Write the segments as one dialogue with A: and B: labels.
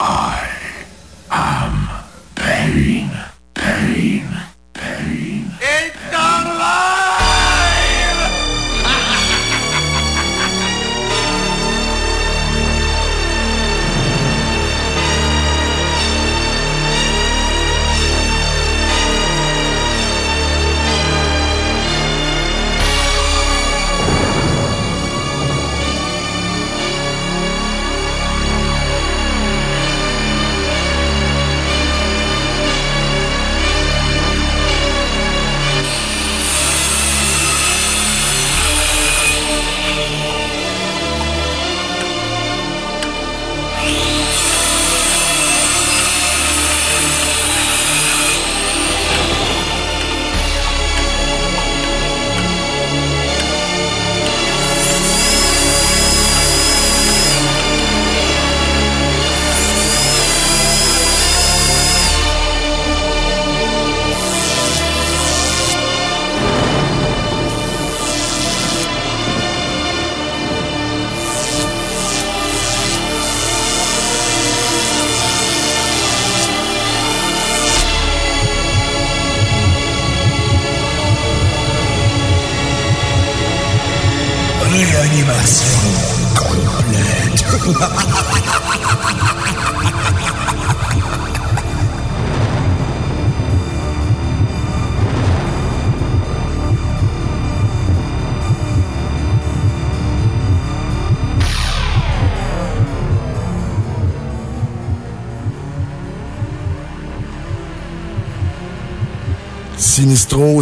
A: Réanimation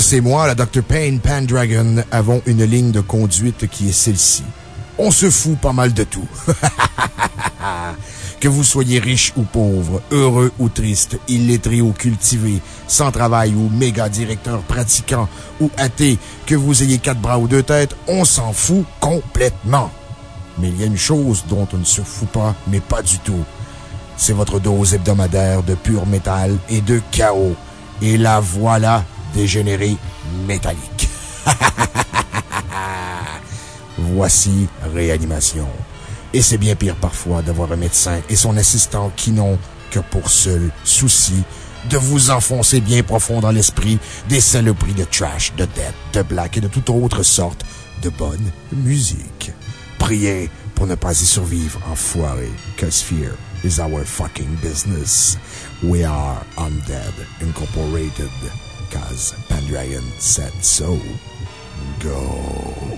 B: C'est moi, la Dr. Payne Pandragon, avons une ligne de conduite qui est celle-ci. On se fout pas mal de tout. que vous soyez riche ou pauvre, heureux ou triste, illettré ou cultivé, sans travail ou méga directeur pratiquant ou athée, que vous ayez quatre bras ou deux têtes, on s'en fout complètement. Mais il y a une chose dont on ne se fout pas, mais pas du tout. C'est votre dose hebdomadaire de pur métal et de chaos. Et la voilà, dégénérée métallique. Voici réanimation. Et c'est bien pire parfois d'avoir un médecin et son assistant qui n'ont que pour seul souci de vous enfoncer bien profond dans l'esprit des saloperies de trash, de death, de black et de toute autre sorte de bonne musique. Priez pour ne pas y survivre, enfoiré, cause fear is our fucking business. We are Undead Incorporated, cause Pendragon said so. Go.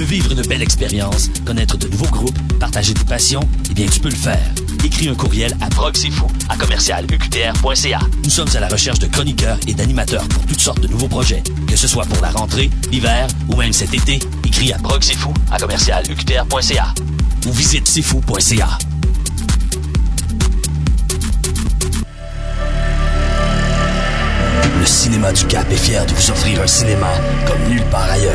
C: veux vivre une belle expérience, connaître de nouveaux groupes, partager tes passions? Eh bien, tu peux le faire. Écris un courriel à proxifou à commercialuqtr.ca. Nous sommes à la recherche de chroniqueurs et d'animateurs pour toutes sortes de nouveaux projets. Que ce soit pour la rentrée, l'hiver ou même cet été, écris à proxifou à commercialuqtr.ca ou visite sifou.ca. Le Cinéma du Cap est fier de vous offrir un cinéma comme nulle part ailleurs,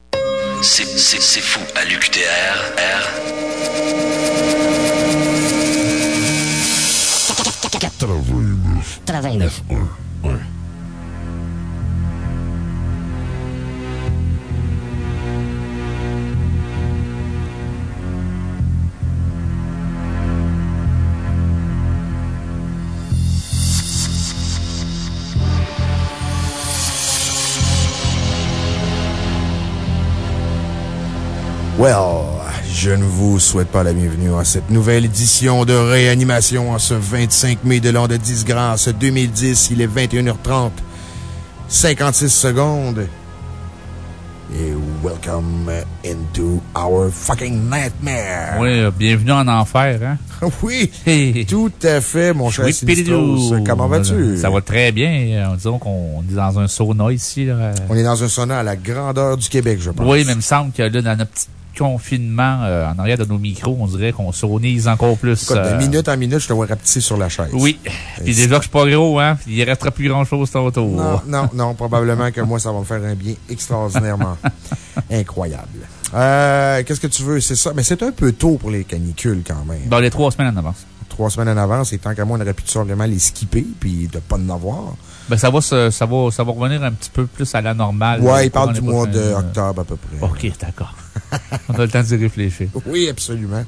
C: C'est, c'est, c'est fou à l'UQTR. R.
D: 89.
B: Well, je ne vous souhaite pas la bienvenue à cette nouvelle édition de réanimation en ce 25 mai de l'an de disgrâce 2010. Il est 21h30, 56 secondes. Et welcome into our fucking nightmare.
E: Oui, euh, bienvenue en enfer, hein?
B: Oui, tout à fait, mon cher Sinistros. Comment vas-tu?
E: Ça va très bien. On Disons qu'on est dans un sauna ici. Là.
B: On est dans un sauna à la grandeur du Québec, je pense.
E: Oui, mais il me semble que là, dans notre petit confinement, euh, en arrière de nos micros, on dirait qu'on saunise encore plus.
B: Écoute, de
E: euh,
B: minute en minute, je te vois rapetisser sur la chaise.
E: Oui. Puis déjà que je suis pas gros, hein? Il restera plus grand chose tantôt.
B: Non, non, non, probablement que moi, ça va me faire un bien extraordinairement incroyable. Euh, Qu'est-ce que tu veux? C'est ça. Mais c'est un peu tôt pour les canicules quand même.
E: Dans les trois semaines en avance.
B: Trois semaines en avance, et tant qu'à moi, on aurait pu tout simplement les skipper puis de pas en avoir.
E: Ben, ça va, se- ça va, ça va revenir un petit peu plus à la normale.
B: Ouais,
E: là,
B: il parle du mois d'octobre à peu près.
E: OK, d'accord. on a le temps d'y réfléchir.
B: Oui, absolument.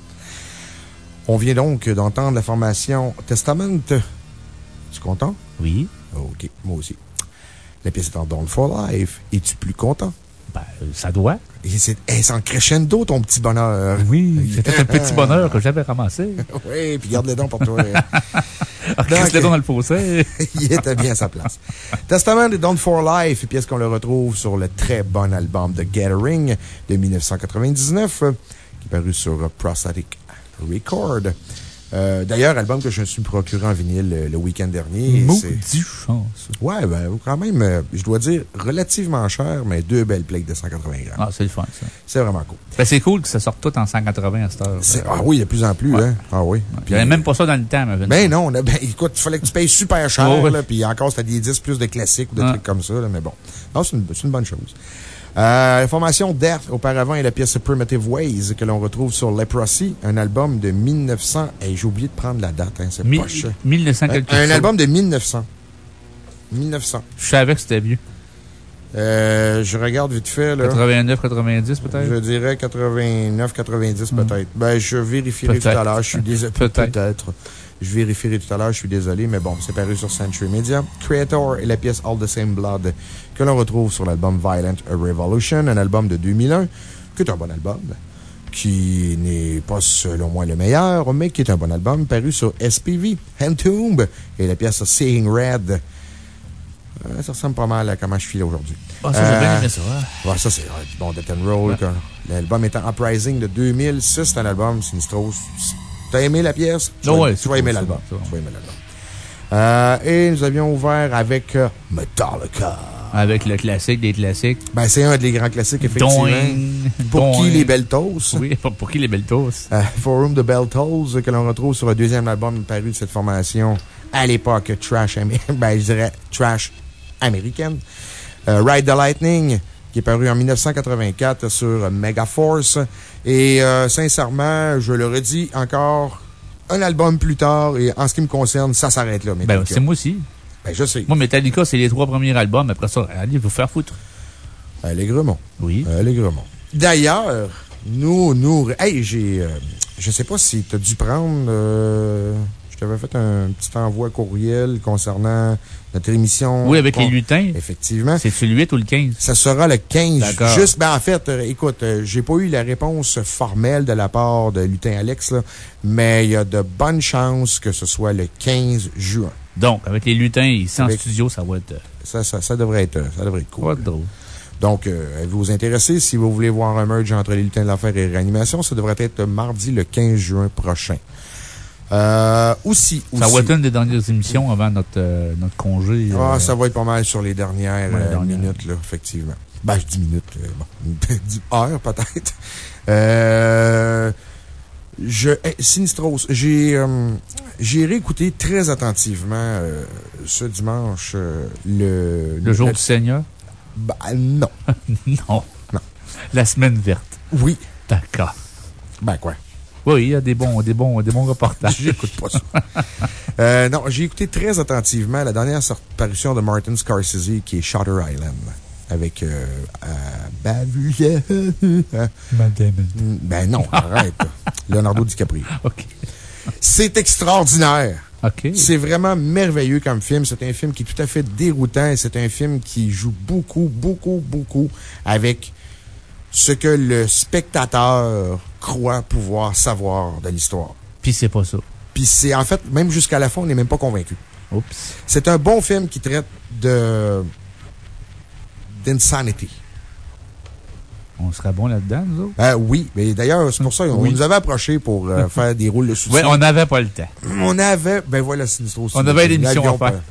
B: On vient donc d'entendre la formation Testament. Tu content?
E: Oui.
B: OK, moi aussi. La pièce est en Dawn for Life. Es-tu plus content?
E: Ben, ça doit.
B: Et c'est hey, c'est en crescendo, ton petit bonheur.
E: Oui, c'était un petit bonheur que j'avais ramassé.
B: oui, puis garde les dents pour toi.
E: Ah, Qu'est-ce dans le fossé?
B: Il était bien à sa place. Testament et Down for Life, pièce qu'on le retrouve sur le très bon album The Gathering de 1999, euh, qui est paru sur Prosthetic Record. Euh, D'ailleurs, album que je me suis procuré en vinyle le, le week-end dernier.
E: Maudit chance.
B: Ouais, ben, quand même, euh, je dois dire, relativement cher, mais deux belles plaques de 180 grammes.
E: Ah, c'est le fun, ça.
B: C'est vraiment cool.
E: Ben, c'est cool que ça sorte tout en 180 à cette heure. Euh,
B: Ah oui, de plus en plus,
E: Ouais.
B: hein. Ah oui.
E: Il n'y avait même pas ça dans le temps, mais
B: Ben non, on a- ben, écoute, il fallait que tu payes super cher,
E: ouais.
B: là, puis encore, c'était des disques plus de classiques ou de trucs comme ça, là, mais bon. Non, c'est une, c'est une bonne chose. Euh, formation Death, auparavant, est la pièce Primitive Ways que l'on retrouve sur Leprosy, un album de 1900. Et j'ai oublié de prendre la date, hein, c'est poche.
E: 1900
B: Un,
E: quelque
B: un album de 1900. 1900.
E: Je savais que c'était vieux.
B: Euh, je regarde vite fait, là.
E: 89, 90 peut-être?
B: Je dirais 89, 90 peut-être. Ben, je vérifierai tout à l'heure. Je suis désolé.
E: Peut-être.
B: Peut-être. Je vérifierai tout à l'heure, je suis désolé, mais bon, c'est paru sur Century Media. Creator et la pièce All the Same Blood que l'on retrouve sur l'album Violent Revolution, un album de 2001, qui est un bon album, qui n'est pas selon moi le meilleur, mais qui est un bon album, paru sur SPV, Entomb, et la pièce Seeing Red. Euh, ça ressemble pas mal à comment je file aujourd'hui.
E: Ah, ça, j'ai bien aimé ça.
B: Ouais, ça, c'est euh, bon Death and Roll. L'album étant Uprising de 2006, c'est un album Sinistros. T'as aimé la pièce? Tu
E: Non,
B: vas-
E: ouais,
B: tu vas aimer
E: cool, c'est bon,
B: Tu vas aimer l'album. Euh, et nous avions ouvert avec euh, Metallica.
E: Avec le classique des classiques.
B: Ben, c'est un des grands classiques, effectivement.
E: Doing.
B: Pour qui les Beltos?
E: Oui, pour, pour qui les Beltos?
B: Euh, Forum de Beltos, que l'on retrouve sur le deuxième album paru de cette formation à l'époque trash, ben, je dirais trash américaine. Ride the Lightning, qui est paru en 1984 sur Megaforce. Et euh, sincèrement, je le redis encore, un album plus tard, et en ce qui me concerne, ça s'arrête là.
E: Ben, c'est moi aussi.
B: Ben, je sais.
E: Moi, Metallica, c'est les trois premiers albums. Après ça, allez vous faire foutre.
B: Allègrement.
E: Oui.
B: Allègrement. D'ailleurs, nous, nous, hey, j'ai, euh, je sais pas si tu as dû prendre, euh, je t'avais fait un petit envoi courriel concernant notre émission.
E: Oui, avec les lutins.
B: Effectivement.
E: C'est-tu le 8 ou le 15?
B: Ça sera le 15.
E: D'accord.
B: Juste, ben, en fait, euh, écoute, euh, j'ai pas eu la réponse formelle de la part de Lutin Alex, là, mais il y a de bonnes chances que ce soit le 15 juin.
E: Donc, avec les lutins ici en studio, ça va être. euh,
B: Ça, ça, ça devrait être, ça devrait être cool.
E: Pas drôle.
B: Donc, euh, vous vous intéressez, si vous voulez voir un merge entre les lutins de l'affaire et réanimation, ça devrait être mardi le 15 juin prochain. Euh, aussi,
E: Ça
B: aussi-
E: va être une des dernières émissions avant notre, euh, notre congé.
B: Ah,
E: euh,
B: ça va être pas mal sur les dernières
E: Ouais,
B: euh, minutes, là, effectivement. Ben, je dis minutes, bon, 10 heures peut-être. Euh, je, eh, Sinistros, j'ai, j'ai réécouté très attentivement, ce dimanche, le,
E: Le jour du Seigneur?
B: Ben, non.
E: non.
B: Non.
E: La semaine verte.
B: Oui.
E: D'accord.
B: Ben, quoi?
E: Oui, il y a des bons, des bons, des bons reportages.
B: J'écoute pas ça. Euh, non, j'ai écouté très attentivement la dernière parution de Martin Scorsese qui est Shutter Island. Avec, euh, euh. Hein? Ben non, arrête. Leonardo DiCaprio.
E: OK.
B: C'est extraordinaire.
E: OK.
B: C'est vraiment merveilleux comme film. C'est un film qui est tout à fait déroutant et c'est un film qui joue beaucoup, beaucoup, beaucoup avec ce que le spectateur croit pouvoir savoir de l'histoire.
E: Puis c'est pas ça.
B: Puis c'est, en fait, même jusqu'à la fin, on n'est même pas convaincu.
E: Oups.
B: C'est un bon film qui traite de, d'insanity.
E: On serait bon là-dedans, nous autres?
B: Euh, oui, mais d'ailleurs, c'est pour ça qu'on
E: Oui.
B: nous avait approché pour euh, faire des rôles de soutien.
E: Oui, on n'avait pas le temps.
B: On avait, ben voilà, Sinistro aussi.
E: On avait une émission à faire.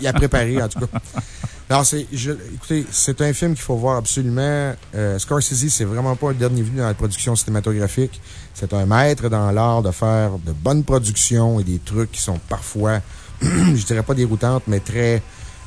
B: Il a préparé, en tout cas. C'est, écoutez, c'est un film qu'il faut voir absolument. Euh, Scorsese, c'est vraiment pas un dernier venu dans la production cinématographique. C'est un maître dans l'art de faire de bonnes productions et des trucs qui sont parfois, je dirais pas déroutantes, mais très,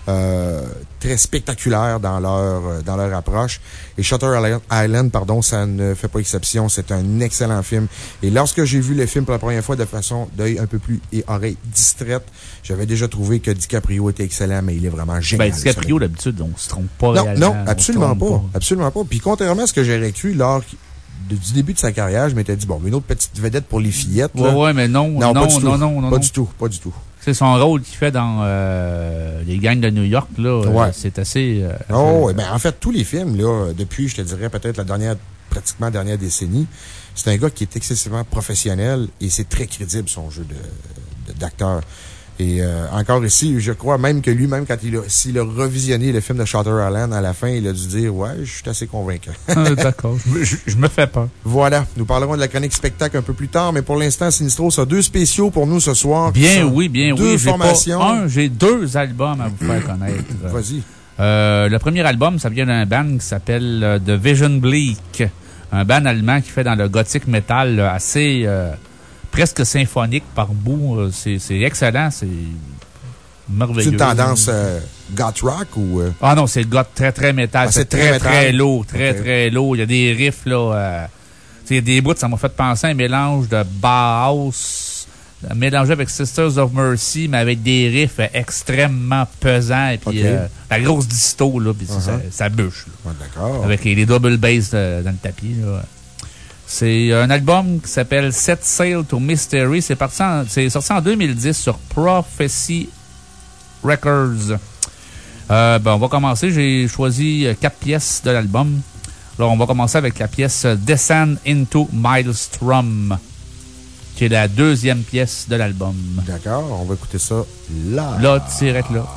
B: euh, très spectaculaires dans leur, euh, dans leur approche. Et Shutter Island, pardon, ça ne fait pas exception. C'est un excellent film. Et lorsque j'ai vu le film pour la première fois de façon d'œil un peu plus et oreille distraite, j'avais déjà trouvé que DiCaprio était excellent, mais il est vraiment génial.
E: Ben, DiCaprio, d'habitude, on se trompe pas
B: Non, non, absolument pas. Absolument pas. Puis contrairement à ce que j'aurais cru lors du début de sa carrière, je m'étais dit, bon, une autre petite vedette pour les fillettes.
E: Ouais,
B: là.
E: ouais, mais non, non,
B: pas
E: non, non, non,
B: Pas
E: non.
B: du tout, pas du tout.
E: C'est son rôle qu'il fait dans euh, les gangs de New York, là. euh,
B: Ouais.
E: C'est assez. euh,
B: Oh,
E: assez-
B: ben, en fait, tous les films, là, depuis, je te dirais, peut-être la dernière, pratiquement dernière décennie, c'est un gars qui est excessivement professionnel et c'est très crédible, son jeu de, de- d'acteur. Et euh, encore ici, je crois même que lui-même, quand il a, s'il a revisionné le film de Shutter Island à la fin, il a dû dire, ouais, je suis assez convaincant.
E: Ah, D'accord. Je, me- je- je me fais peur.
B: Voilà, nous parlerons de la chronique spectacle un peu plus tard, mais pour l'instant, Sinistro a deux spéciaux pour nous ce soir.
E: Bien, oui, bien,
B: deux
E: oui. Pas
B: formations.
E: un, j'ai deux albums à vous faire connaître.
B: Vas-y.
E: Euh, le premier album, ça vient d'un band qui s'appelle euh, The Vision Bleak. Un band allemand qui fait dans le gothic metal assez, euh, presque symphonique par bout. Euh, C'est excellent, c'est merveilleux.
B: C'est une tendance euh, goth rock ou. euh,
E: Ah non, c'est goth très, très métal.
B: Ah, c'est très
E: très, très lourd, très, très lourd. Il y a des riffs, là. euh, il y a des bouts, ça m'a fait penser à un mélange de Bauhaus, mélangé avec Sisters of Mercy, mais avec des riffs extrêmement pesants. Et puis, euh, la grosse disto, là, puis ça,
B: Uh-huh.
E: ça bûche, là.
B: ouais, D'accord.
E: Avec les, double bass dans le tapis, là.
F: C'est un album qui s'appelle Set Sail to Mystery. C'est sorti en 2010 sur Prophecy Records. Euh, ben, on va commencer. J'ai choisi quatre pièces de l'album. Alors, on va commencer avec la pièce Descend into Maelstrom, qui est la deuxième pièce de l'album.
B: D'accord, on va écouter ça là.
F: Là, direct là.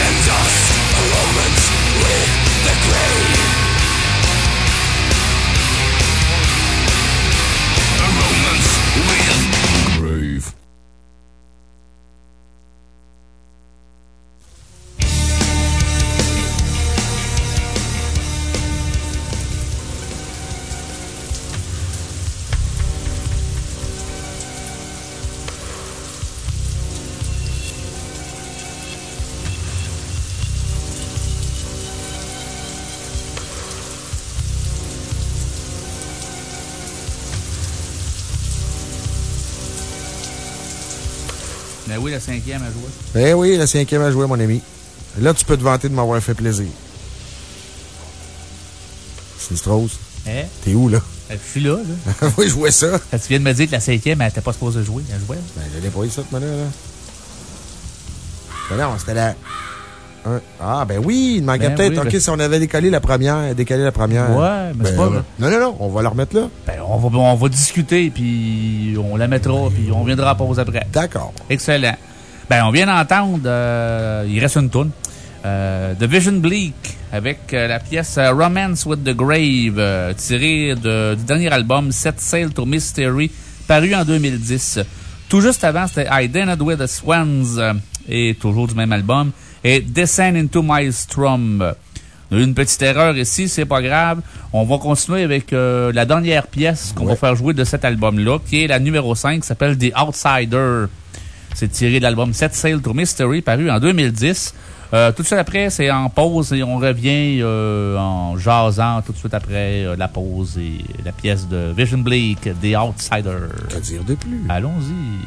E: and dust la cinquième à jouer.
B: Eh oui, la cinquième à jouer, mon ami. Là, tu peux te vanter de m'avoir fait plaisir. Sinistrose.
E: Eh?
B: T'es où, là?
E: Euh, je suis là, là.
B: oui, je vois ça.
E: tu viens de me dire que la cinquième, elle n'était pas supposée jouer. Elle jouait.
B: Ben, j'allais pas eu ça, ce là Ben non, c'était la. Ah, ben oui, il manquait ben peut-être. OK, si on avait décalé la première, décalé la première.
E: Ouais, mais c'est ben, pas.
B: Non, non, non, on va la remettre là.
E: Ben, on va, on va discuter, puis on la mettra, puis on viendra à pause après.
B: D'accord.
E: Excellent. Ben, on vient d'entendre, euh, il reste une toune. Euh, The Vision Bleak avec euh, la pièce Romance with the Grave, tirée du dernier album Set Sail to Mystery, paru en 2010. Tout juste avant, c'était I Didn't With the Swans, et toujours du même album, et Descend into My Strum. On a eu une petite erreur ici, c'est pas grave. On va continuer avec la dernière pièce qu'on va faire jouer de cet album-là, qui est la numéro 5, qui s'appelle The Outsider. C'est tiré de l'album Set Sail to Mystery, paru en 2010. Euh, tout de suite après, c'est en pause et on revient euh, en jasant tout de suite après euh, la pause et la pièce de Vision Bleak, The Outsider.
B: Qu'à dire de plus?
E: Allons-y.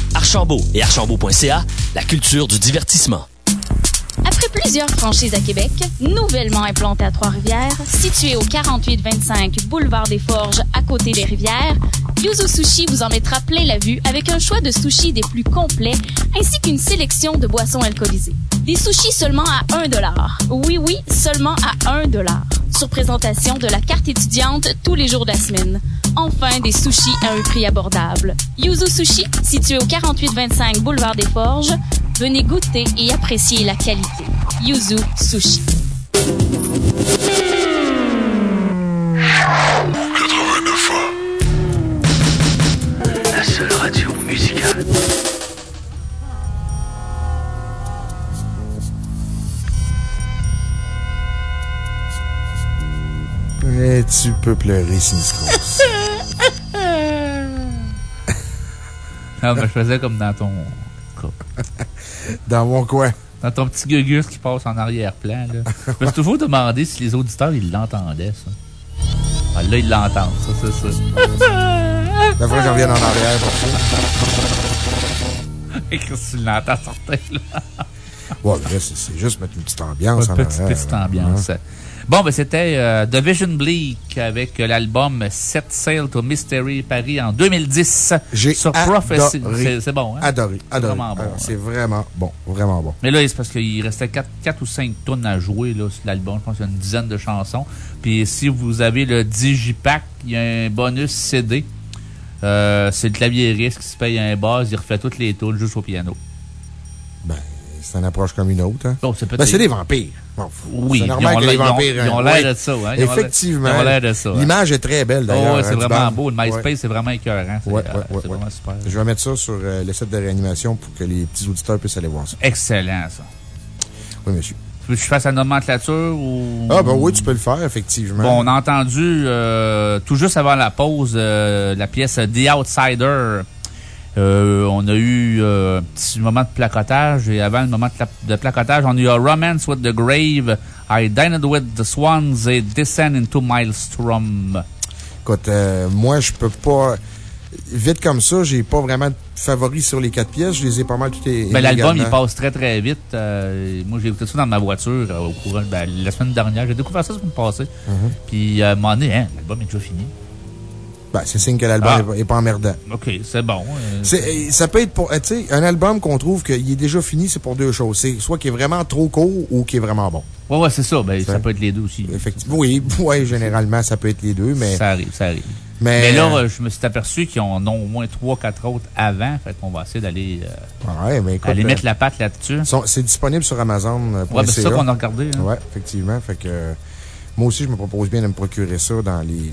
C: Archambault et archambault.ca, la culture du divertissement.
G: Après plusieurs franchises à Québec, nouvellement implantée à Trois-Rivières, située au 4825 Boulevard des Forges à côté des rivières, Yuzu Sushi vous en mettra plein la vue avec un choix de sushis des plus complets ainsi qu'une sélection de boissons alcoolisées. Des sushis seulement à 1 Oui, oui, seulement à 1 Sur présentation de la carte étudiante tous les jours de la semaine. Enfin, des sushis à un prix abordable. Yuzu Sushi, situé au 4825 Boulevard des Forges, Venez goûter et apprécier la qualité. Yuzu Sushi.
B: Et tu peux pleurer, Siniscos.
E: Non, mais je faisais comme dans ton.
B: Dans mon coin.
E: Dans ton petit gugus qui passe en arrière-plan, là. Je me suis toujours demandé si les auditeurs, ils l'entendaient, ça. Ah, là, ils l'entendent, ça, c'est ça.
B: La fois que je revienne en arrière pour ça.
E: Et que tu l'entends sortir, là.
B: Ouais, là, c'est c'est juste mettre une petite ambiance
E: Une
B: en
E: petite,
B: arrière.
E: petite ambiance. Bon, ben, c'était euh, The Vision Bleak avec euh, l'album Set Sail to Mystery Paris en 2010.
B: J'ai.
E: C'est- bon, hein?
B: Adoré, adoré.
E: hein?
B: C'est vraiment bon, vraiment bon.
E: Mais là, c'est parce qu'il restait 4, ou 5 tonnes à jouer là, sur l'album. Je pense qu'il y a une dizaine de chansons. Puis si vous avez le Digipack, il y a un bonus CD. Euh, c'est le claviériste qui se paye un buzz, il refait toutes les tunes juste au piano.
B: Ben, c'est une approche comme une autre. Hein.
E: Bon, c'est
B: Ben, c'est des vampires. Bon,
E: Oui,
B: c'est normal que les vampires.
E: ils ont
B: hein,
E: l'air de ça, hein,
B: Effectivement.
E: ils ont l'air de ça.
B: L'image est très belle, d'ailleurs.
E: Oh,
B: hein,
E: c'est vraiment beau. Le MySpace,
B: Ouais.
E: c'est vraiment écœurant. C'est
B: Ouais,
E: euh,
B: ouais.
E: vraiment super.
B: Je vais mettre ça sur euh, le site de réanimation pour que les petits auditeurs puissent aller voir ça.
E: Excellent, ça.
B: Oui, monsieur.
E: Tu veux que je fasse la nomenclature ou?
B: Ah, ben oui, tu peux le faire, effectivement.
E: Bon, on a entendu euh, tout juste avant la pause euh, la pièce The Outsider. Euh, on a eu euh, un petit moment de placotage et avant le moment de, pla- de placotage, on a eu Romance with the Grave, I Dined with the Swans et Descend into Maelstrom.
B: Écoute, euh, moi, je peux pas. Vite comme ça, j'ai pas vraiment de favoris sur les quatre pièces. Je les ai pas mal toutes les.
E: Ben, L'album, il passe très très vite. Moi, j'ai écouté ça dans ma voiture au courant, ben, la semaine dernière. J'ai découvert ça la semaine passée.
B: Mhm.
E: Puis, à un moment donné, hein, l'album est déjà fini.
B: Ben, c'est signe que l'album
E: Ah.
B: est pas- emmerdant.
E: OK, c'est bon. euh,
B: Ça peut être pour. euh, Tu sais, un album qu'on trouve qu'il est déjà fini, c'est pour deux choses. C'est soit qu'il est vraiment trop court ou qu'il est vraiment bon.
E: Ouais, ouais, c'est ça. Ben, ça peut être les deux aussi.
B: Effectivement. Oui, ouais, généralement, ça peut être les deux, mais.
E: Ça arrive, ça arrive.
B: Mais,
E: Mais, là,
B: euh,
E: je me suis aperçu qu'ils en ont au moins trois, quatre autres avant. Fait qu'on va essayer d'aller euh,
B: Ouais, mais écoute,
E: aller mettre la patte là-dessus.
B: C'est disponible sur Amazon.ca.
E: Ouais, ben, c'est ça qu'on a regardé. hein.
B: Ouais, effectivement. Fait que euh, moi aussi, je me propose bien de me procurer ça dans les,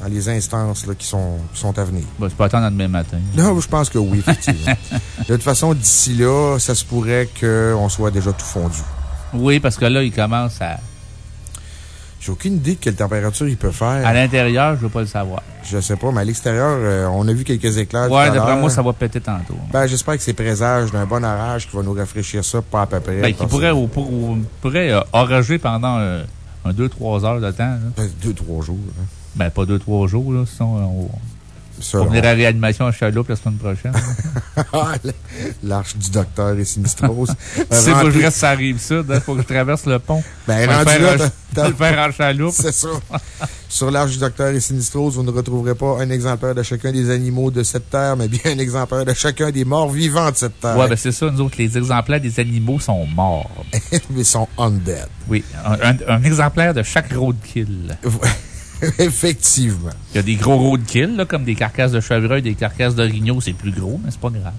B: dans les instances là, qui, sont, qui sont à venir.
E: Ben, c'est pas attendre demain matin.
B: Non, je pense que oui, effectivement. de toute façon, d'ici là, ça se pourrait qu'on soit déjà tout fondu.
E: Oui, parce que là, il commence à.
B: J'ai aucune idée de quelle température il peut faire.
E: À l'intérieur, je veux pas le savoir.
B: Je sais pas, mais à l'extérieur, euh, on a vu quelques éclairs. à
E: d'après moi, ça va péter tantôt.
B: Ben, j'espère que c'est présage d'un bon orage qui va nous rafraîchir ça, pas à peu près.
E: Ben, qui pourrait, ou, pour- ou pourrait euh, orager pendant euh, un 2-3 heures de temps. là.
B: Ben, deux, trois jours. hein.
E: Ben, pas 2-3 jours, là. Sinon, euh, on- On venir à réanimation à Chaloupe la semaine prochaine.
B: Ah, l'arche du docteur et sinistrose.
E: C'est moi, je reste ça arrive sud. Il faut que je traverse le pont.
B: Ben, rendu
E: là, le faire en chaloupe.
B: C'est ça. Sur l'arche du docteur et sinistrose, vous ne retrouverez pas un exemplaire de chacun des animaux de cette terre, mais bien un exemplaire de chacun des morts vivants de cette terre.
E: Ouais, ben c'est ça. Nous autres, les exemplaires des animaux sont morts.
B: mais sont undead.
E: Oui. Un, un exemplaire de chaque roadkill.
B: Effectivement.
E: Il y a des gros roadkill, comme des carcasses de chevreuil, des carcasses d'orignaux. C'est plus gros, mais c'est pas grave.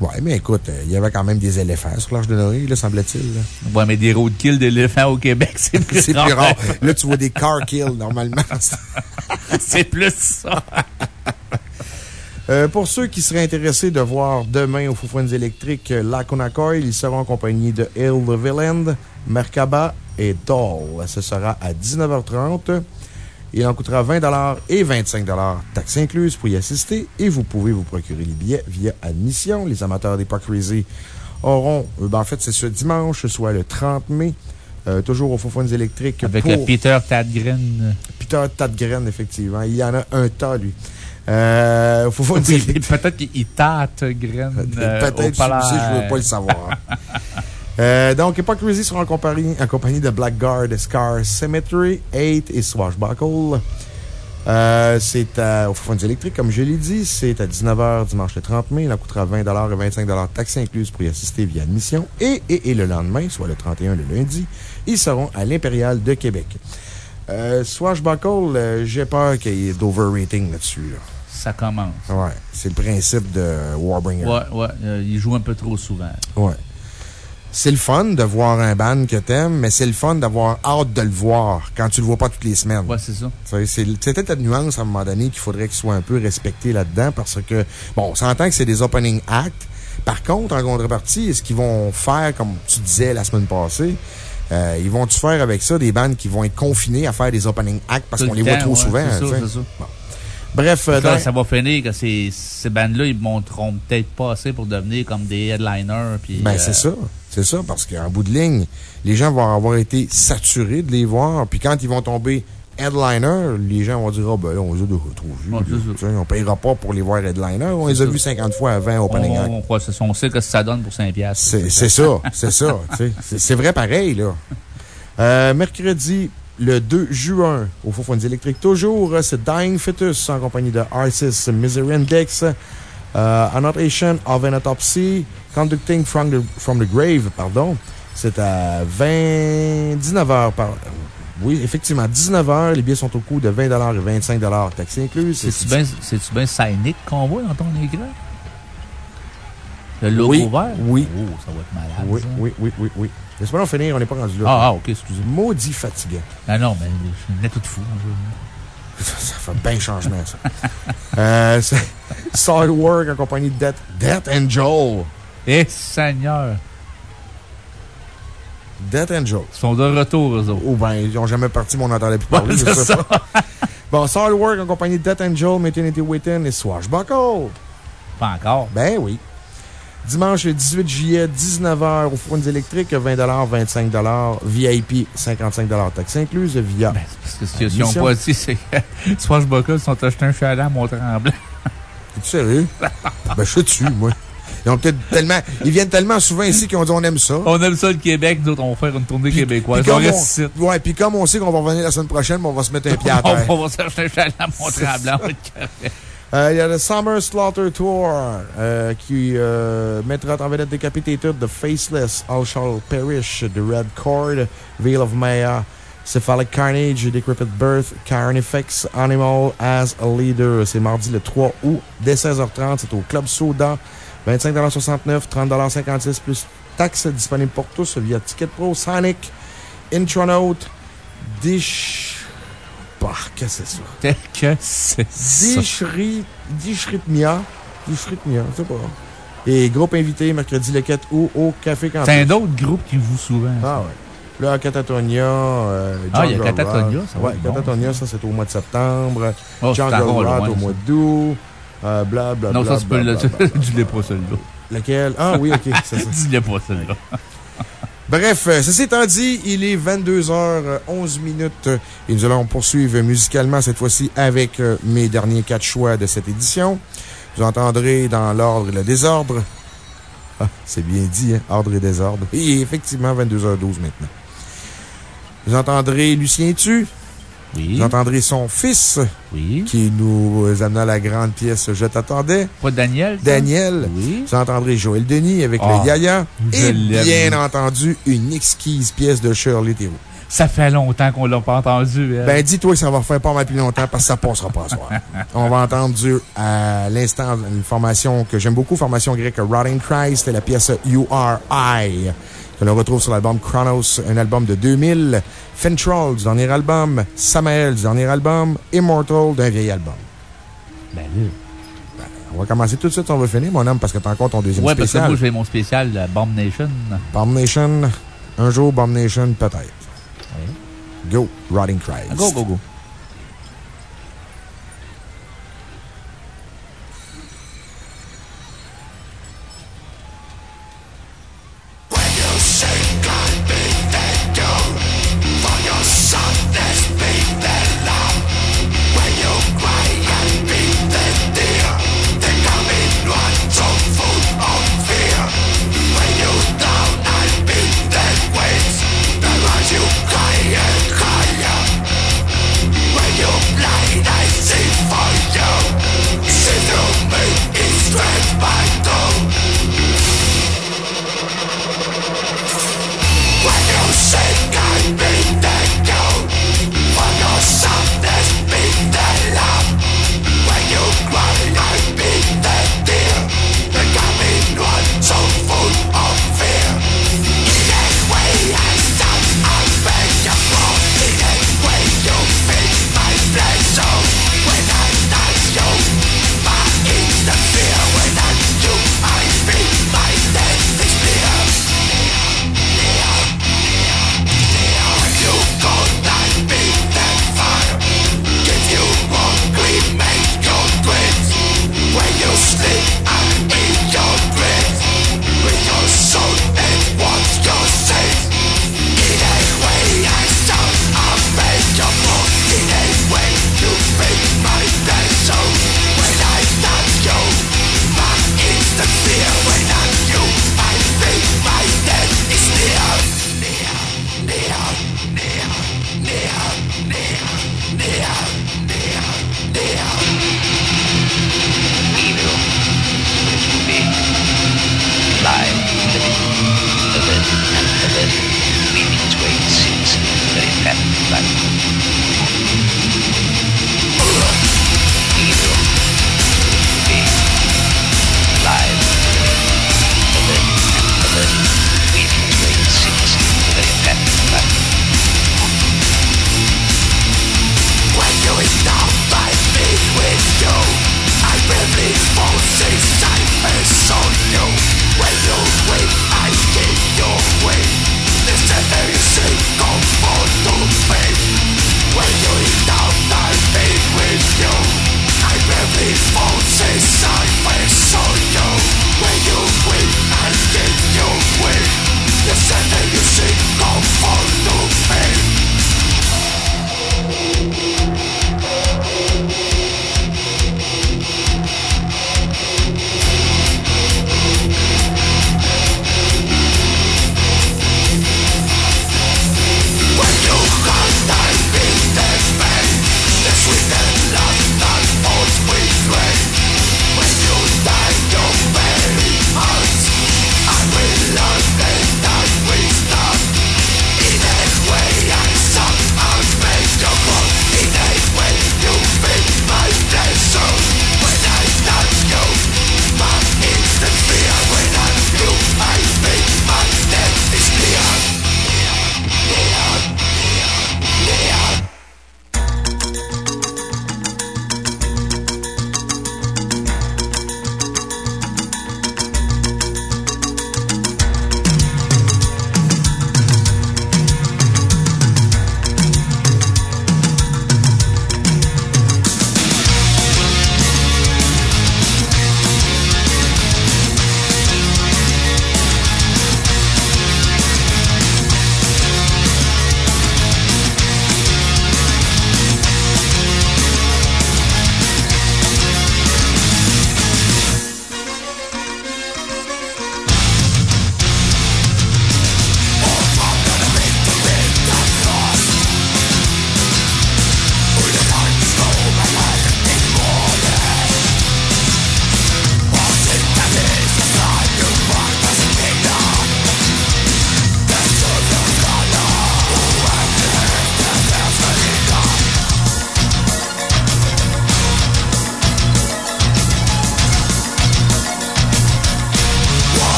B: Ouais, mais écoute, euh, il y avait quand même des éléphants sur l'Arche de Noé, là, semble-t-il.
E: Ouais, mais des roadkills d'éléphants au Québec, c'est plus
B: plus rare. Là, tu vois des car kills, normalement.
E: c'est plus ça.
B: Euh, pour ceux qui seraient intéressés de voir demain au Foufouines électriques Lacuna Coil, ils seront accompagnés de Hill Villand, Merkaba et Doll. Ce sera à 19h30. Il en coûtera 20 et 25 taxes incluses pour y assister et vous pouvez vous procurer les billets via admission. Les amateurs des Park Crazy auront, euh, ben, en fait, c'est ce dimanche, soit le 30 mai, euh, toujours au Faux électriques.
E: Avec le Peter Tadgren.
B: Peter Tadgren, effectivement. Il y en a un tas, lui. Euh,
E: Peut-être qu'il tâte graine.
B: Peut-être, je ne veux pas le savoir. Euh, donc, Hypocrisy sera en compagnie, en compagnie de Blackguard, Scar Cemetery, 8 et Swashbuckle. Euh, c'est au Fonds électrique, comme je l'ai dit. C'est à 19h dimanche le 30 mai. Il en coûtera 20 et 25 taxes incluses pour y assister via admission. Et, et, et, le lendemain, soit le 31, le lundi, ils seront à l'Impérial de Québec. Euh, Swashbuckle, euh, j'ai peur qu'il y ait d'overrating là-dessus.
E: Ça commence.
B: Ouais. C'est le principe de Warbringer.
E: Ouais, ouais. Euh, il joue un peu trop souvent.
B: Ouais c'est le fun de voir un band que t'aimes, mais c'est le fun d'avoir hâte de le voir quand tu le vois pas toutes les semaines.
E: Ouais, c'est ça.
B: C'est peut-être la nuance à un moment donné qu'il faudrait qu'il soit un peu respecté là-dedans parce que, bon, on s'entend que c'est des opening acts. Par contre, en contrepartie, ce qu'ils vont faire, comme tu disais la semaine passée, euh, ils vont-tu faire avec ça des bandes qui vont être confinées à faire des opening acts parce qu'on les voit trop souvent?
E: C'est ça, c'est ça.
B: Bref,
E: euh, ça va finir que ces, ces bandes-là, ils monteront peut-être pas assez pour devenir comme des headliners. Puis,
B: ben, c'est
E: euh,
B: ça. C'est ça, parce qu'en bout de ligne, les gens vont avoir été saturés de les voir. Puis quand ils vont tomber headliner, les gens vont dire, ah, ben là, on les a de retrouver. on payera pas pour les voir headliner. On les a vus 50 fois avant au Panning
E: on, on, on, sait que ça donne pour 5
B: C'est ça, c'est ça. C'est vrai pareil, là. Euh, mercredi, le 2 juin, au Faux électrique, toujours, c'est Dying Fetus en compagnie de Arsis Misery Index, uh, Annotation of an Autopsy, Conducting from the, from the Grave, pardon. C'est à 20, 19 heures par, oui, effectivement, 19h, les billets sont au coût de 20 et 25 taxes incluses.
E: C'est-tu bien bien scénique qu'on voit dans ton écran? Le logo
B: oui,
E: vert?
B: Oui.
E: Oh, ça va être malade.
B: Oui, oui, oui, oui, oui. Laisse-moi finir, on n'est pas rendu là.
E: Ah, ah ok, excusez.
B: moi Maudit fatiguant.
E: Ah non, mais je venais tout fou.
B: Ça, ça fait bien changement, ça. euh, Solid en compagnie de Death, Death Angel.
E: Eh, Seigneur!
B: Death Angel.
E: Ils sont de retour, eux autres.
B: Ou bien, ils n'ont jamais parti, mais on n'entendait plus parler. de ça. bon, Solid Work en compagnie de Death Angel, Maternity Witten et Swashbuckle.
E: Pas encore.
B: Ben oui. Dimanche 18 juillet, 19h au Fournes électriques, 20 25 VIP, 55 taxes incluses via.
E: Ben, parce que ce qu'ils n'ont pas dit, c'est que Swashbuckle sont achetés un chalet à Mont-Tremblant.
B: Es-tu sérieux? ben, je suis dessus, moi. Ils, ont peut-être tellement, ils viennent tellement souvent ici qu'ils ont dit on aime ça.
E: On aime ça le Québec, nous autres, on va faire une tournée québécoise.
B: Puis on, ouais, puis comme on sait qu'on va revenir la semaine prochaine, on va se mettre un pied à terre.
E: on va s'acheter un chalet à Mont-Tremblant.
B: Euh, il y a le Summer Slaughter Tour euh, qui euh, mettra en vedette Decapitated, The Faceless, All Shall Perish, The Red Cord, Veil of Maya, Cephalic Carnage, Decrepit Birth, Carnifex, Animal as a Leader. C'est mardi le 3 août, dès 16h30. C'est au Club Soda. 25,69 30,56 plus taxes disponibles pour tous via Ticket Pro, Sonic, Intronaut, Dish. Bah, qu'est-ce que c'est
E: ça? Qu'est-ce que c'est ça?
B: Dishri, Dishritmia. Dishritmia, je sais pas. Et groupe invité mercredi le 4 août au Café Campus.
E: C'est un autre groupe qui vous souvent.
B: Ah ouais. Là, Catatonia. Euh,
E: ah, il y a Catatonia, ça
B: Ouais, Catatonia, ça c'est au mois de septembre. Oh, Jungle Rot au mois d'août. Euh, bla, bla,
E: non,
B: bla,
E: ça, c'est pas le. Dis-le pas celui-là.
B: Lequel? Ah oui, ok, c'est ça.
E: Dis-le pas celui-là.
B: Bref, euh, ceci étant dit, il est 22h11 minutes et nous allons poursuivre musicalement cette fois-ci avec euh, mes derniers quatre choix de cette édition. Vous entendrez dans l'ordre et le désordre. Ah, c'est bien dit, hein? Ordre et désordre. Et effectivement, 22h12 maintenant. Vous entendrez Lucien Tu.
H: Oui.
B: Vous entendrez son fils.
H: Oui.
B: Qui nous amena la grande pièce Je t'attendais.
H: Pas Daniel?
B: Daniel.
H: Oui.
B: Vous entendrez Joël Denis avec
H: Ah,
B: le Yaya.
H: je
B: Et bien entendu, une exquise pièce de Shirley Theroux.
H: Ça fait longtemps qu'on l'a pas entendu. elle.
B: Ben, dis-toi que ça va faire pas mal plus longtemps parce que ça passera pas à soir. On va entendre du, à l'instant une formation que j'aime beaucoup, formation grecque Rotting Christ, c'est la pièce You Are I, que l'on retrouve sur l'album Chronos, un album de 2000, Fintroll du dernier album, Samael du dernier album, Immortal d'un vieil album.
H: Ben là.
B: On va commencer tout de suite, on va finir, mon homme, parce que t'as encore ton deuxième
H: Ouais, parce que
B: spécial.
H: moi, j'ai mon spécial, Bomb Nation.
B: Bomb Nation, un jour Bomb Nation, peut-être. Go, Rotting Christ.
H: Go, go, go.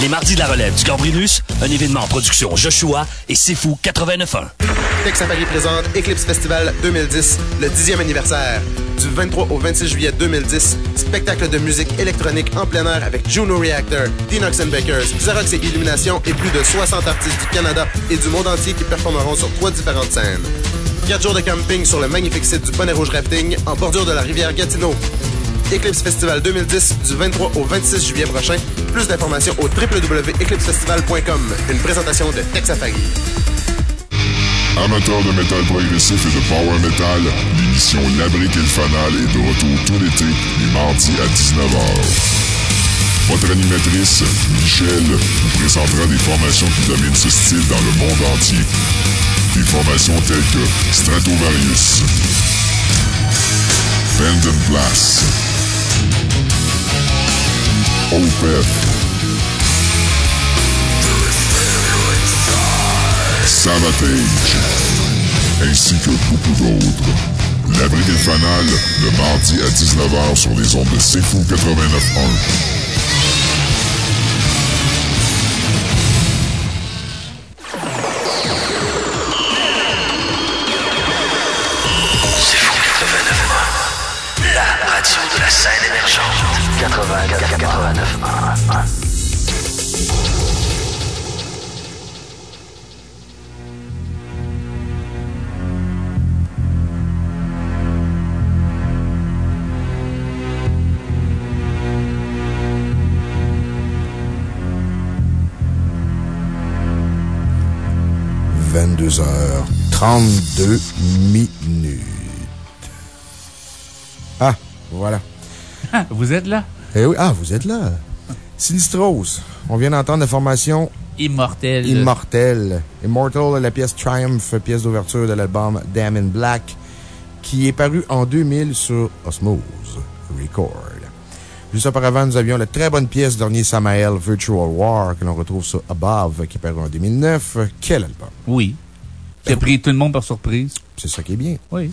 C: Les mardis de la relève du Gambrinus, un événement en production Joshua et C'est Fou 89.1.
I: Texas Paris présente Eclipse Festival 2010, le 10e anniversaire. Du 23 au 26 juillet 2010, spectacle de musique électronique en plein air avec Juno Reactor, Dinox Bakers, Xerox et Illumination et plus de 60 artistes du Canada et du monde entier qui performeront sur trois différentes scènes. 4 jours de camping sur le magnifique site du Bonnet Rouge Rafting en bordure de la rivière Gatineau. Eclipse Festival 2010 du 23 au 26 juillet prochain. Plus d'informations au www.eclipsefestival.com. Une présentation de Texafari.
J: Amateurs de métal progressif et de power metal, l'émission L'Abrique et le Fanal est de retour tout l'été, les mardis à 19h. Votre animatrice, Michel, vous présentera des formations qui dominent ce style dans le monde entier. Des formations telles que Stratovarius, Band Blast, Opeth, Savatage, ainsi que beaucoup d'autres. L'abri des fanales, le mardi à 19h sur les ondes de Sifu 89.1.
C: scène émergente. 89
B: 22 heures 32 minutes. Ah, voilà.
E: vous êtes là?
B: Eh oui, ah, vous êtes là. Sinistros. On vient d'entendre la formation
E: Immortel.
B: Immortel. Immortal, la pièce Triumph, pièce d'ouverture de l'album Damn in Black, qui est paru en 2000 sur Osmose Record. Juste auparavant, nous avions la très bonne pièce dernier Samael Virtual War, que l'on retrouve sur Above, qui est paru en 2009. Quel album?
E: Oui. Qui a pris tout le monde par surprise.
B: C'est ça qui est bien.
E: Oui.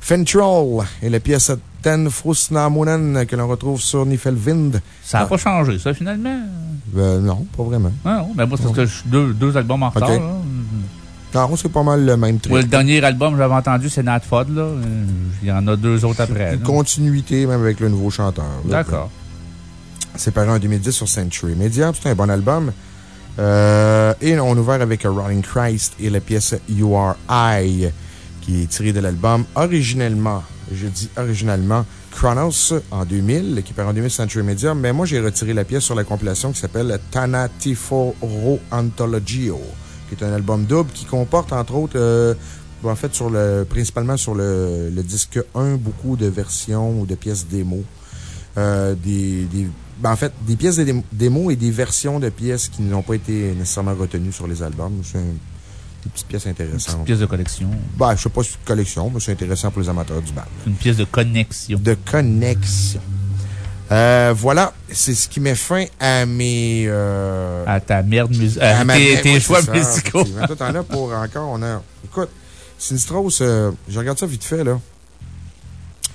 B: Fentrol et la pièce Ten Frusnamunen que l'on retrouve sur Niflwind.
E: Ça n'a pas changé, ça, finalement?
B: Ben, non, pas vraiment.
E: Non, mais moi, c'est parce que je suis deux, albums en retard.
B: Non, c'est pas mal le même truc.
E: le dernier album que j'avais entendu, c'est Nat Fod. Là. Il y en a deux autres après.
B: Une continuité, même avec le nouveau chanteur.
E: D'accord.
B: C'est paru en 2010 sur Century Media. C'est un bon album. Euh, et on ouvert avec Rolling Christ et la pièce You Are I qui est tiré de l'album originellement, je dis originalement, Chronos en 2000, qui part en 2000 Century Media, mais moi j'ai retiré la pièce sur la compilation qui s'appelle Tanatiforo Antologio, qui est un album double qui comporte entre autres, euh, en fait, sur le, principalement sur le, disque 1, beaucoup de versions ou de pièces démo. Euh, des, ben, en fait, des pièces de démo et des versions de pièces qui n'ont pas été nécessairement retenues sur les albums. C'est un une petite pièce intéressante. Une
E: pièce de collection.
B: Ben, je sais pas si c'est une collection, mais c'est intéressant pour les amateurs du bal.
E: Une pièce de connexion.
B: De connexion. Euh, voilà, c'est ce qui met fin à mes. Euh,
E: à ta merde musicale. À, tes, tes choix musicaux.
B: Toi, t'en as pour encore. On a, écoute, Sinistros, euh, je regarde ça vite fait, là.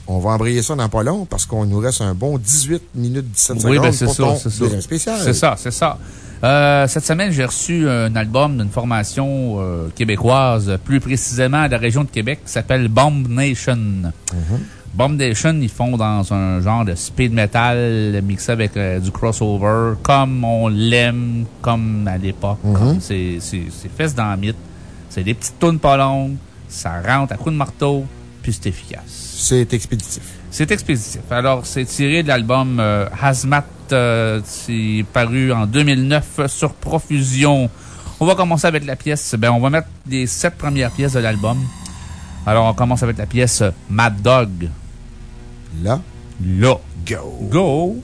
B: On va embrayer ça dans pas long parce qu'on nous reste un bon 18 minutes 17 secondes.
E: Oui, ben c'est
B: ça,
E: c'est ça. C'est ça, c'est ça. Euh, cette semaine, j'ai reçu un album d'une formation euh, québécoise, plus précisément de la région de Québec, qui s'appelle Bomb Nation. Mm-hmm. Bomb Nation, ils font dans un genre de speed metal mixé avec euh, du crossover, comme on l'aime, comme à l'époque. Mm-hmm. C'est fesses dans le mythe. C'est des petites tunes pas longues, ça rentre à coups de marteau, puis c'est efficace.
B: C'est expéditif.
E: C'est expéditif. Alors, c'est tiré de l'album Hazmat euh, c'est paru en 2009 sur Profusion. On va commencer avec la pièce. Ben, on va mettre les sept premières pièces de l'album. Alors, on commence avec la pièce Mad Dog.
B: Là?
E: Là.
B: Go.
E: Go.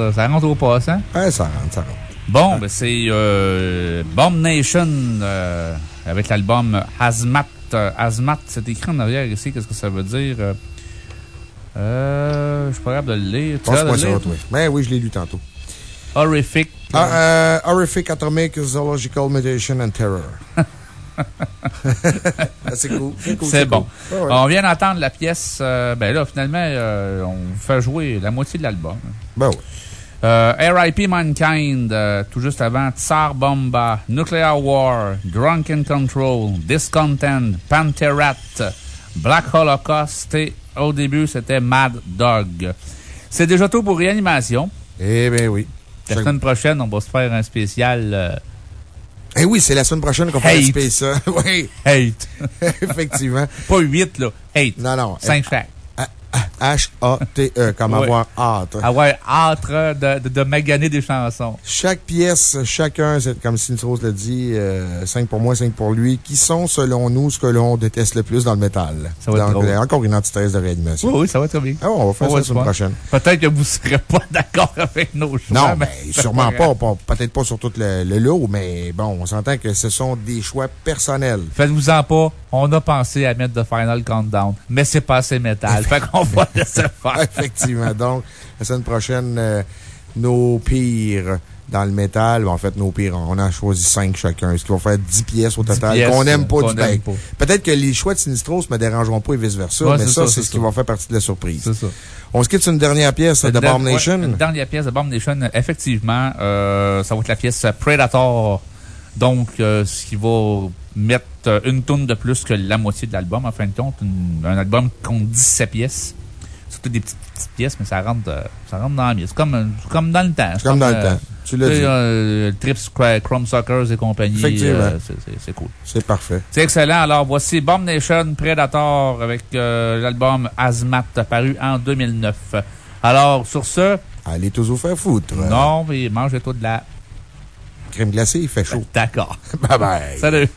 E: Rentre, ça rentre au passant?
B: Ouais, ça rentre, ça rentre.
E: Bon, ben c'est euh, Bomb Nation euh, avec l'album Hazmat. Euh, Hazmat, c'est écrit en arrière ici. Qu'est-ce que ça veut dire? Euh, je suis pas capable de le lire.
B: Passe-moi ça, toi. Ben oui, je l'ai lu tantôt.
E: Horrific.
B: Ah, horrific Atomic Zoological Mutation and Terror. c'est cool.
E: C'est bon. On vient d'entendre la pièce. Euh, ben là, finalement, euh, on fait jouer la moitié de l'album.
B: Ben oui.
E: Euh, R.I.P. Mankind, tout juste avant, Tsar Bomba, Nuclear War, Drunken Control, Discontent, Pantherat, Black Holocaust et au début, c'était Mad Dog. C'est déjà tout pour réanimation.
B: Eh bien oui.
E: La semaine prochaine, on va se faire un spécial
B: eh oui, c'est la semaine prochaine qu'on va expliquer ça. oui.
E: Hate.
B: Effectivement.
E: Pas 8, là. Hate.
B: Non, non.
E: 5 chaque.
B: H-A-T-E, comme avoir hâte.
E: Avoir hâte de, de, de, maganer des chansons.
B: Chaque pièce, chacun, comme Sinistros l'a dit, 5 euh, pour moi, 5 pour lui, qui sont, selon nous, ce que l'on déteste le plus dans le métal.
E: Ça va
B: Donc, être Encore une antithèse de réanimation.
E: Oui, oui, ça va très bien.
B: Ah, on va faire ça la semaine prochaine.
E: Peut-être que vous ne serez pas d'accord avec nos choix.
B: Non, mais sûrement pas. Peut-être pas sur tout le, le lot, mais bon, on s'entend que ce sont des choix personnels.
E: Faites-vous-en pas. On a pensé à mettre The Final Countdown, mais c'est pas assez métal. fait qu'on va laisser faire.
B: Effectivement. Donc, la semaine prochaine, euh, nos pires dans le métal, en fait, nos pires, on a choisi 5 chacun. Ce qui va faire 10 pièces au total qu'on n'aime pas du tout. Peut-être que les choix de Sinistros ne me dérangeront pas et vice-versa, mais ça, c'est ce qui va faire partie de la surprise.
E: C'est ça.
B: On se quitte sur une dernière pièce de Bomb Nation.
E: une dernière pièce de Bomb Nation, effectivement, euh, ça va être la pièce Predator. Donc, euh, ce qui va mettre une tonne de plus que la moitié de l'album, en fin de compte. un album qui compte 17 pièces. Surtout des petites, pièces, mais ça rentre, euh, ça rentre dans. C'est comme, comme dans le temps.
B: C'est comme, dans le temps. Tu l'as dit.
E: Euh, Trips, Chrome Suckers et compagnie.
B: Effectivement.
E: c'est cool.
B: C'est parfait.
E: C'est excellent. Alors, voici Bomb Nation Predator avec l'album Azmat, paru en 2009. Alors, sur ce.
B: Allez tous vous faire foutre.
E: Non, mais mangez tout de la
B: crème glacée, il fait chaud.
E: D'accord.
B: bye bye.
E: Salut.